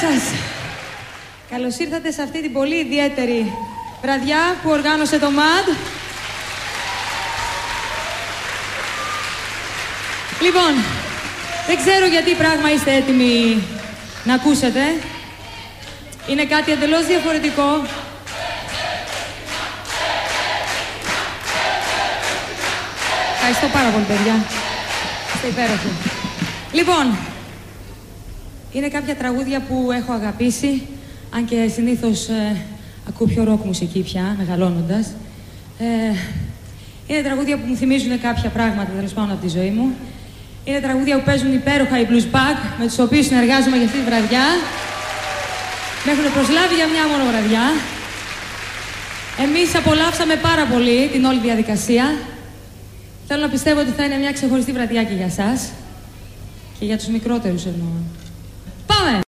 σας. Καλώς ήρθατε σε αυτή την πολύ ιδιαίτερη βραδιά που οργάνωσε το ΜΑΔ. Λοιπόν, δεν ξέρω γιατί πράγμα είστε έτοιμοι να ακούσετε. Είναι κάτι εντελώς διαφορετικό. Ευχαριστώ πάρα πολύ, παιδιά. Είστε υπέροχοι. Λοιπόν, είναι κάποια τραγούδια που έχω αγαπήσει, αν και συνήθως ε, ακούω πιο ροκ μουσική πια, μεγαλώνοντας. Ε, είναι τραγούδια που μου θυμίζουν κάποια πράγματα, τέλος πάντων, από τη ζωή μου. Είναι τραγούδια που παίζουν υπέροχα οι Blues Bag, με τους οποίους συνεργάζομαι για αυτή τη βραδιά. Με έχουν προσλάβει για μια μόνο βραδιά. Εμείς απολαύσαμε πάρα πολύ την όλη διαδικασία. Θέλω να πιστεύω ότι θα είναι μια ξεχωριστή βραδιά και για σας. Και για τους μικρότερους εννοώ. Mullen.